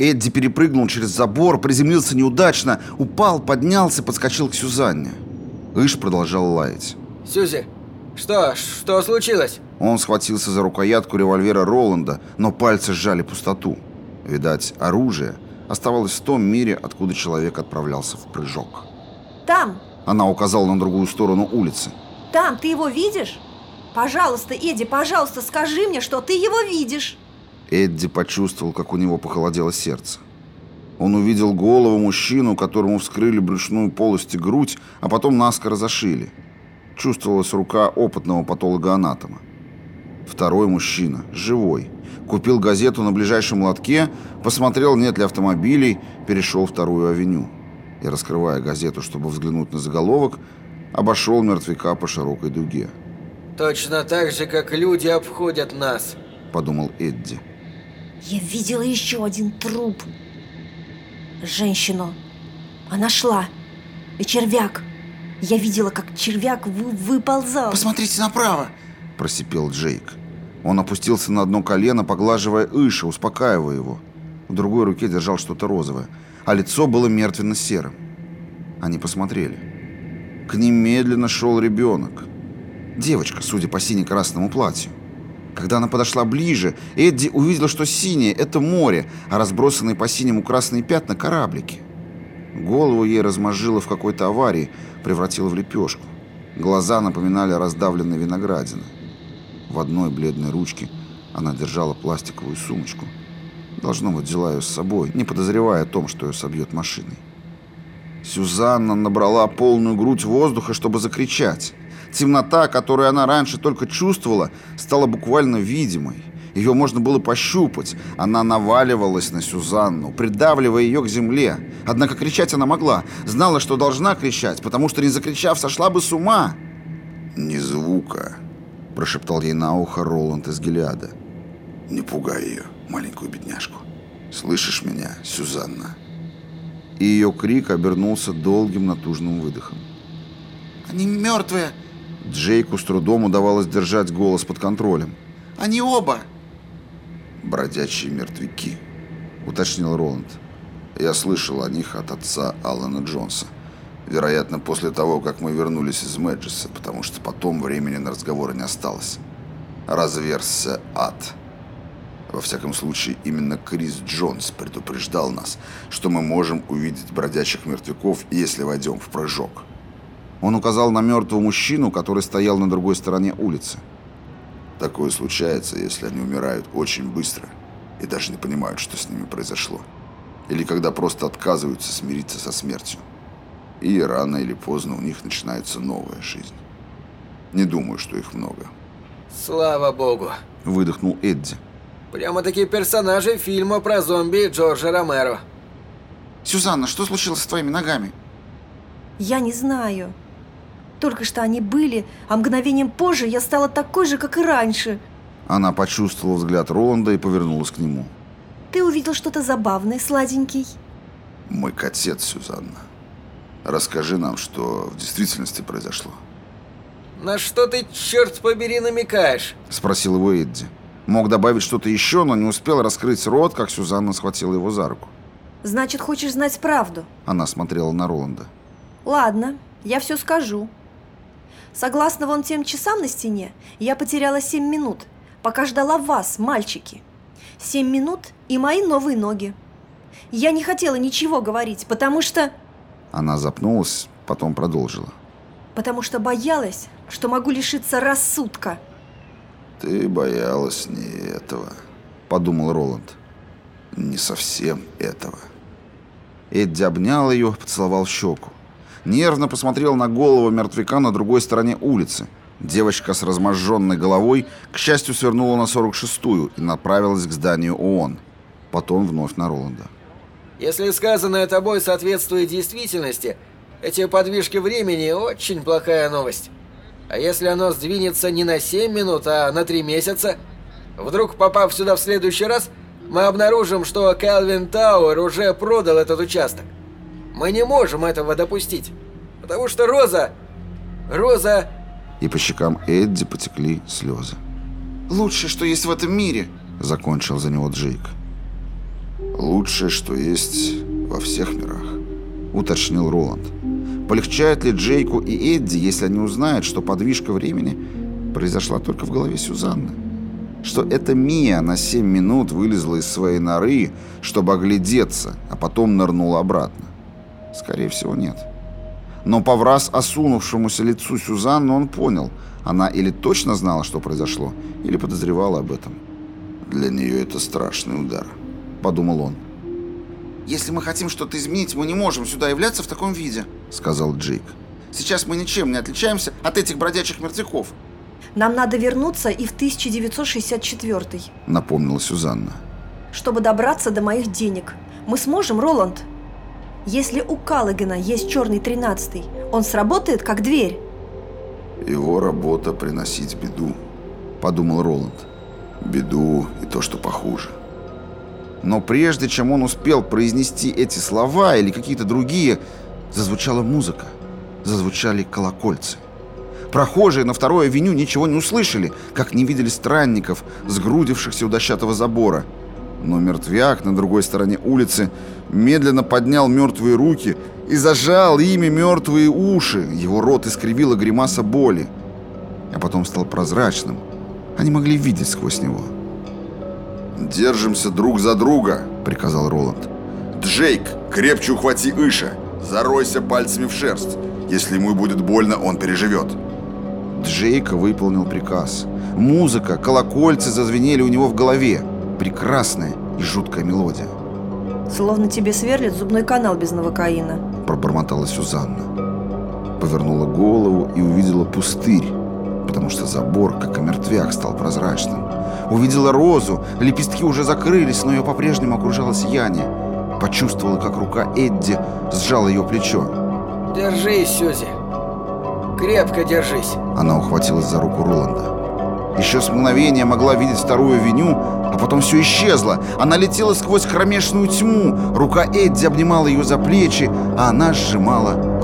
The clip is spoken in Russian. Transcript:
Эдди перепрыгнул через забор, приземлился неудачно, упал, поднялся, подскочил к Сюзанне. Иш продолжал лаять. Сюзи, что, что случилось? Он схватился за рукоятку револьвера Роланда, но пальцы сжали пустоту. Видать, оружие оставалось в том мире, откуда человек отправлялся в прыжок. Там! Она указала на другую сторону улицы. Там, ты его видишь? Пожалуйста, Эдди, пожалуйста, скажи мне, что ты его видишь. Эдди почувствовал, как у него похолодело сердце. Он увидел голову мужчину, которому вскрыли брюшную полость и грудь, а потом наскоро зашили. Чувствовалась рука опытного патолога-анатома. Второй мужчина, живой, купил газету на ближайшем лотке, посмотрел, нет ли автомобилей, перешел вторую авеню. И, раскрывая газету, чтобы взглянуть на заголовок, обошел мертвяка по широкой дуге. «Точно так же, как люди обходят нас», — подумал Эдди. Я видела еще один труп. Женщину. Она шла. И червяк. Я видела, как червяк вы выползал. «Посмотрите направо!» – просипел Джейк. Он опустился на одно колено, поглаживая Иша, успокаивая его. В другой руке держал что-то розовое, а лицо было мертвенно-серым. Они посмотрели. К ним медленно шел ребенок. Девочка, судя по сине-красному платью. Когда она подошла ближе, Эдди увидел, что синее – это море, а разбросанные по синему красные пятна – кораблики. Голову ей размозжило в какой-то аварии, превратило в лепешку. Глаза напоминали раздавленные виноградины. В одной бледной ручке она держала пластиковую сумочку. Должно быть, взяла ее с собой, не подозревая о том, что ее собьет машиной. Сюзанна набрала полную грудь воздуха, чтобы закричать. Темнота, которую она раньше только чувствовала, стала буквально видимой. Ее можно было пощупать. Она наваливалась на Сюзанну, придавливая ее к земле. Однако кричать она могла. Знала, что должна кричать, потому что, не закричав, сошла бы с ума. «Ни звука», – прошептал ей на ухо Роланд из Гелиада. «Не пугай ее, маленькую бедняжку. Слышишь меня, Сюзанна?» И ее крик обернулся долгим натужным выдохом. «Они мертвые!» Джейку с трудом удавалось держать голос под контролем. «Они оба!» «Бродячие мертвяки», — уточнил Роланд. «Я слышал о них от отца Алана Джонса. Вероятно, после того, как мы вернулись из Мэджиса, потому что потом времени на разговоры не осталось. Разверзся ад». Во всяком случае, именно Крис Джонс предупреждал нас, что мы можем увидеть бродячих мертвяков, если войдем в прыжок. Он указал на мертвого мужчину, который стоял на другой стороне улицы. Такое случается, если они умирают очень быстро и даже не понимают, что с ними произошло. Или когда просто отказываются смириться со смертью. И рано или поздно у них начинается новая жизнь. Не думаю, что их много. Слава богу. Выдохнул Эдди. Прямо-таки персонажи фильма про зомби Джорджа Ромеро. Сюзанна, что случилось с твоими ногами? Я не знаю. Только что они были, а мгновением позже я стала такой же, как и раньше. Она почувствовала взгляд Роланда и повернулась к нему. Ты увидел что-то забавное, сладенький? Мой котец, Сюзанна. Расскажи нам, что в действительности произошло. На что ты, черт побери, намекаешь? Спросил его Эдди. Мог добавить что-то еще, но не успел раскрыть рот, как Сюзанна схватила его за руку. Значит, хочешь знать правду? Она смотрела на Роланда. Ладно, я все скажу. Согласно вон тем часам на стене, я потеряла семь минут, пока ждала вас, мальчики. Семь минут и мои новые ноги. Я не хотела ничего говорить, потому что... Она запнулась, потом продолжила. Потому что боялась, что могу лишиться рассудка. Ты боялась не этого, подумал Роланд. Не совсем этого. Эдди обнял ее, поцеловал щеку нервно посмотрел на голову мертвяка на другой стороне улицы. Девочка с разможженной головой, к счастью, свернула на 46-ю и направилась к зданию ООН. Потом вновь на Роланда. Если сказанное тобой соответствует действительности, эти подвижки времени очень плохая новость. А если оно сдвинется не на 7 минут, а на 3 месяца? Вдруг, попав сюда в следующий раз, мы обнаружим, что Кэлвин Тауэр уже продал этот участок. Мы не можем этого допустить. Потому что Роза... Роза... И по щекам Эдди потекли слезы. Лучшее, что есть в этом мире. Закончил за него Джейк. «Лучшее, что есть во всех мирах», — уточнил Роланд. Полегчает ли Джейку и Эдди, если они узнают, что подвижка времени произошла только в голове Сюзанны? Что это Мия на 7 минут вылезла из своей норы, чтобы оглядеться, а потом нырнула обратно? Скорее всего, нет. Но по враз осунувшемуся лицу Сюзанны он понял, она или точно знала, что произошло, или подозревала об этом. «Для нее это страшный удар», — подумал он. Если мы хотим что-то изменить, мы не можем сюда являться в таком виде», — сказал Джейк. «Сейчас мы ничем не отличаемся от этих бродячих мертвяков». Нам надо вернуться и в 1964 напомнила Сюзанна. Чтобы добраться до моих денег. Мы сможем, Роланд? Если у Каллигана есть черный тринадцатый, он сработает как дверь. Его работа приносить беду, подумал Роланд. Беду и то, что похуже. Но прежде чем он успел произнести эти слова или какие-то другие, зазвучала музыка, зазвучали колокольцы. Прохожие на второй авеню ничего не услышали, как не видели странников, сгрудившихся у дощатого забора. Но мертвяк на другой стороне улицы медленно поднял мертвые руки и зажал ими мертвые уши. Его рот искривила гримаса боли. А потом стал прозрачным. Они могли видеть сквозь него. «Держимся друг за друга», — приказал Роланд. «Джейк, крепче ухвати Иша. Заройся пальцами в шерсть. Если ему будет больно, он переживет». Джейк выполнил приказ. Музыка, колокольцы зазвенели у него в голове. Прекрасная и жуткая мелодия. Словно тебе сверлит зубной канал без новокаина. Пробормотала Сюзанна. Повернула голову и увидела пустырь, потому что забор, как и мертвяк, стал прозрачным. Увидела розу, лепестки уже закрылись, но ее по-прежнему окружало сияние. Почувствовала, как рука Эдди сжала ее плечо. Держись, Сюзи. Крепко держись. Она ухватилась за руку Роланда. Еще с мгновения могла видеть вторую веню, а потом все исчезло. Она летела сквозь кромешную тьму. Рука Эдди обнимала ее за плечи, а она сжимала